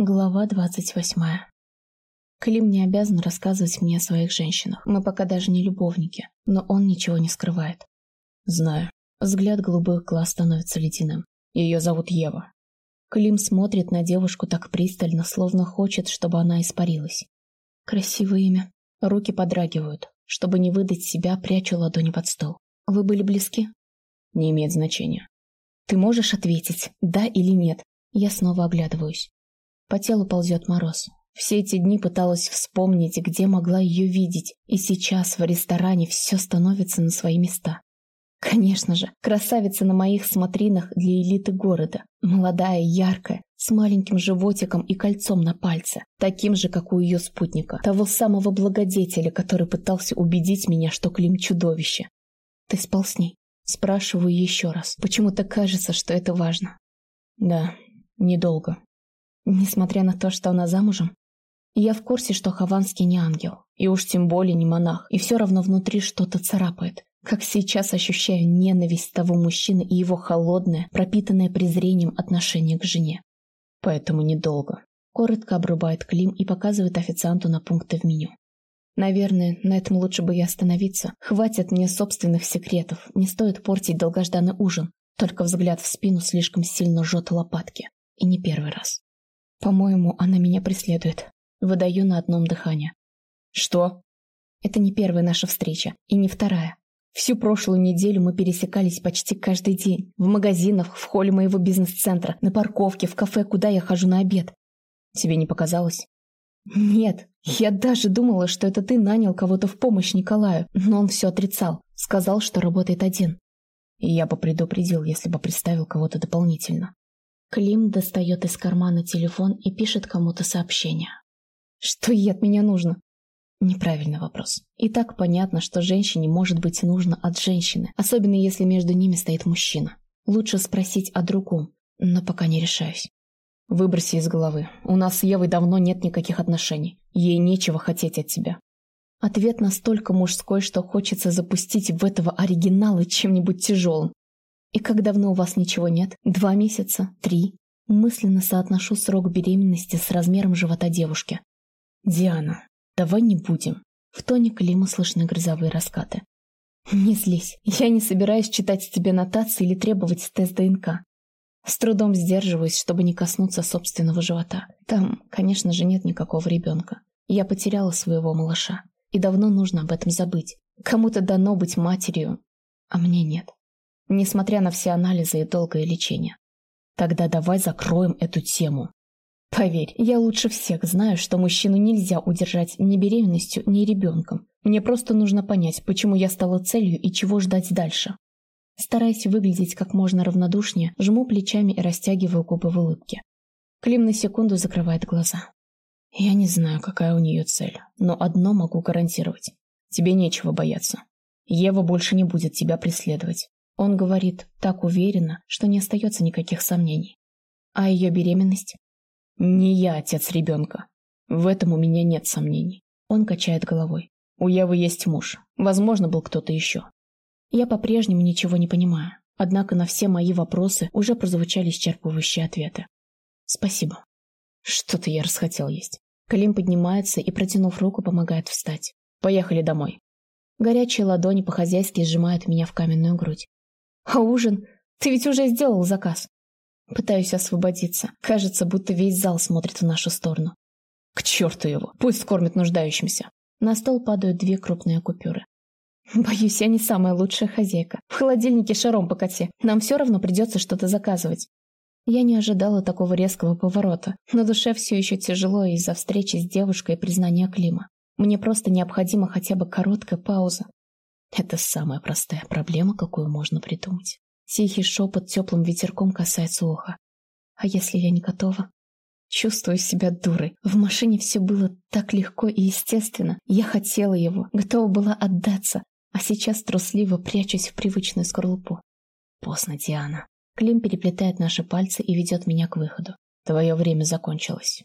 Глава двадцать восьмая. Клим не обязан рассказывать мне о своих женщинах. Мы пока даже не любовники, но он ничего не скрывает. Знаю. Взгляд голубых глаз становится ледяным. Ее зовут Ева. Клим смотрит на девушку так пристально, словно хочет, чтобы она испарилась. Красивое имя. Руки подрагивают. Чтобы не выдать себя, прячу ладони под стол. Вы были близки? Не имеет значения. Ты можешь ответить, да или нет? Я снова оглядываюсь. По телу ползет мороз. Все эти дни пыталась вспомнить, где могла ее видеть, и сейчас в ресторане все становится на свои места. Конечно же, красавица на моих смотринах для элиты города. Молодая, яркая, с маленьким животиком и кольцом на пальце, таким же, как у ее спутника, того самого благодетеля, который пытался убедить меня, что Клим чудовище. Ты спал с ней? Спрашиваю еще раз. Почему-то кажется, что это важно. Да, недолго. Несмотря на то, что она замужем, я в курсе, что Хованский не ангел, и уж тем более не монах, и все равно внутри что-то царапает. Как сейчас ощущаю ненависть того мужчины и его холодное, пропитанное презрением отношение к жене. Поэтому недолго. Коротко обрубает Клим и показывает официанту на пункты в меню. Наверное, на этом лучше бы и остановиться. Хватит мне собственных секретов, не стоит портить долгожданный ужин. Только взгляд в спину слишком сильно жжет лопатки. И не первый раз. По-моему, она меня преследует. Выдаю на одном дыхании. Что? Это не первая наша встреча, и не вторая. Всю прошлую неделю мы пересекались почти каждый день. В магазинах, в холле моего бизнес-центра, на парковке, в кафе, куда я хожу на обед. Тебе не показалось? Нет, я даже думала, что это ты нанял кого-то в помощь Николаю, но он все отрицал. Сказал, что работает один. И я бы предупредил, если бы представил кого-то дополнительно. Клим достает из кармана телефон и пишет кому-то сообщение. Что ей от меня нужно? Неправильный вопрос. И так понятно, что женщине может быть нужно от женщины, особенно если между ними стоит мужчина. Лучше спросить о другом, но пока не решаюсь. Выброси из головы. У нас с Евой давно нет никаких отношений. Ей нечего хотеть от тебя. Ответ настолько мужской, что хочется запустить в этого оригинала чем-нибудь тяжелым. И как давно у вас ничего нет? Два месяца? Три? Мысленно соотношу срок беременности с размером живота девушки. Диана, давай не будем. В тоне Клима слышны грозовые раскаты. Не злись. Я не собираюсь читать тебе нотации или требовать тест ДНК. С трудом сдерживаюсь, чтобы не коснуться собственного живота. Там, конечно же, нет никакого ребенка. Я потеряла своего малыша. И давно нужно об этом забыть. Кому-то дано быть матерью, а мне нет несмотря на все анализы и долгое лечение. Тогда давай закроем эту тему. Поверь, я лучше всех знаю, что мужчину нельзя удержать ни беременностью, ни ребенком. Мне просто нужно понять, почему я стала целью и чего ждать дальше. Стараясь выглядеть как можно равнодушнее, жму плечами и растягиваю губы в улыбке. Клим на секунду закрывает глаза. Я не знаю, какая у нее цель, но одно могу гарантировать. Тебе нечего бояться. Ева больше не будет тебя преследовать. Он говорит так уверенно, что не остается никаких сомнений. А ее беременность? Не я отец ребенка. В этом у меня нет сомнений. Он качает головой. У Евы есть муж. Возможно, был кто-то еще. Я по-прежнему ничего не понимаю. Однако на все мои вопросы уже прозвучали исчерпывающие ответы. Спасибо. Что-то я расхотел есть. Клим поднимается и, протянув руку, помогает встать. Поехали домой. Горячие ладони по-хозяйски сжимают меня в каменную грудь. А ужин? Ты ведь уже сделал заказ. Пытаюсь освободиться. Кажется, будто весь зал смотрит в нашу сторону. К черту его. Пусть кормит нуждающимся. На стол падают две крупные купюры. Боюсь, я не самая лучшая хозяйка. В холодильнике шаром покати. Нам все равно придется что-то заказывать. Я не ожидала такого резкого поворота. На душе все еще тяжело из-за встречи с девушкой и признания Клима. Мне просто необходима хотя бы короткая пауза. Это самая простая проблема, какую можно придумать. Тихий шепот теплым ветерком касается уха. А если я не готова? Чувствую себя дурой. В машине все было так легко и естественно. Я хотела его, готова была отдаться, а сейчас трусливо прячусь в привычную скорлупу. Поздно, Диана. Клим переплетает наши пальцы и ведет меня к выходу. Твое время закончилось.